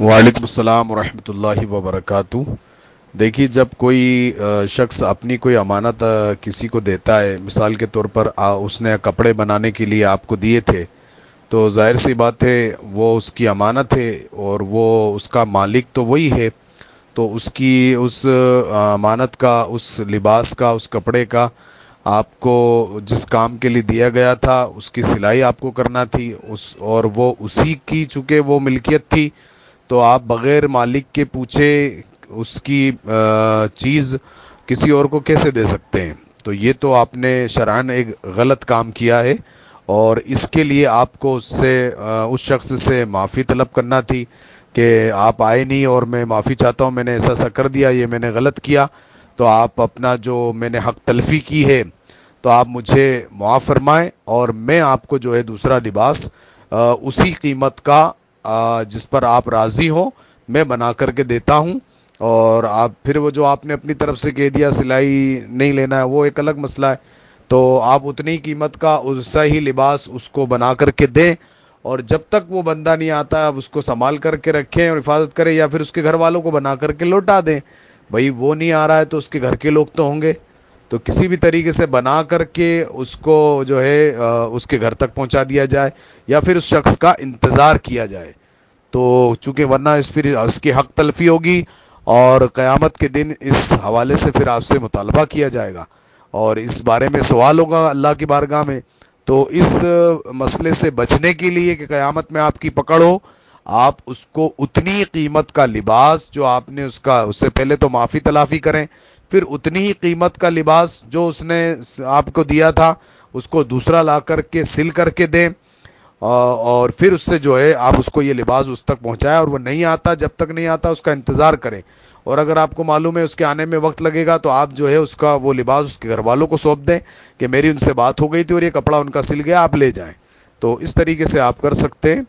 وعلیکم السلام ورحمۃ اللہ وبرکاتہ۔ دیکھیے، جب کوئی شخص اپنی کوئی امانت کسی کو دیتا ہے، مثال کے طور پر اس نے کپڑے بنانے کے لیے آپ کو دیے تھے، تو ظاہر سی بات ہے، وہ اس کی امانت ہے اور وہ اس کا مالک تو وہی ہے، تو اس کی، اس امانت کا، اس لباس کا، اس کپڑے کا آپ کو جس کام کے لیے دیا گیا تھا، اس کی سلائی آپ کو کرنا تھی، اس، اور وہ اسی کی، چونکہ وہ ملکیت تھی تو آپ بغیر مالک کے پوچھے اس کی چیز کسی اور کو کیسے دے سکتے ہیں؟ تو یہ تو آپ نے شران ایک غلط کام کیا ہے اور اس کے لیے آپ کو اس سے اس شخص سے معافی طلب کرنا تھی کہ آپ آئے نہیں اور میں معافی چاہتا ہوں، میں نے ایسا ایسا کر دیا، یہ میں نے غلط کیا۔ تو آپ اپنا جو میں نے حق تلفی کی ہے، تو آپ مجھے معاف فرمائیں اور میں آپ کو جو ہے دوسرا لباس اسی قیمت کا جس پر آپ راضی ہو، میں بنا کر کے دیتا ہوں۔ اور آپ، پھر وہ جو آپ نے اپنی طرف سے کہہ دیا، سلائی نہیں لینا ہے، وہ ایک الگ مسئلہ ہے۔ تو آپ اتنی قیمت کا اسا ہی لباس اس کو بنا کر کے دیں۔ اور جب تک وہ بندہ نہیں آتا اب اس کو سنبھال کر کے رکھیں اور حفاظت کریں، یا پھر اس کے گھر والوں کو بنا کر کے لوٹا دیں۔ بھائی، وہ نہیں آ رہا ہے تو اس کے گھر کے لوگ تو ہوں گے۔ تو کسی بھی طریقے سے بنا کر کے اس کو جو ہے اس کے گھر تک پہنچا دیا جائے، یا پھر اس شخص کا انتظار کیا جائے۔ تو چونکہ ورنہ اس پھر اس کی حق تلفی ہوگی اور قیامت کے دن اس حوالے سے پھر آپ سے مطالبہ کیا جائے گا اور اس بارے میں سوال ہوگا اللہ کی بارگاہ میں، تو اس مسئلے سے بچنے کے لیے کہ قیامت میں آپ کی پکڑ ہو آپ اس کو اتنی قیمت کا لباس جو آپ نے اس کا، اس سے پہلے تو معافی تلافی کریں، پھر اتنی ہی قیمت کا لباس جو اس نے آپ کو دیا تھا، اس کو دوسرا لا کر کے، سل کر کے دیں۔ اور پھر اس سے جو ہے، آپ اس کو یہ لباس اس تک پہنچائے اور وہ نہیں آتا، جب تک نہیں آتا، اس کا انتظار کریں۔ اور اگر آپ کو معلوم ہے، اس کے آنے میں وقت لگے گا، تو آپ جو ہے، اس کا وہ لباس اس کے گھر والوں کو سونپ دیں کہ میری ان سے بات ہو گئی تھی اور یہ کپڑا ان کا سل گیا، آپ لے جائیں۔ تو اس طریقے سے آپ کر سکتے ہیں۔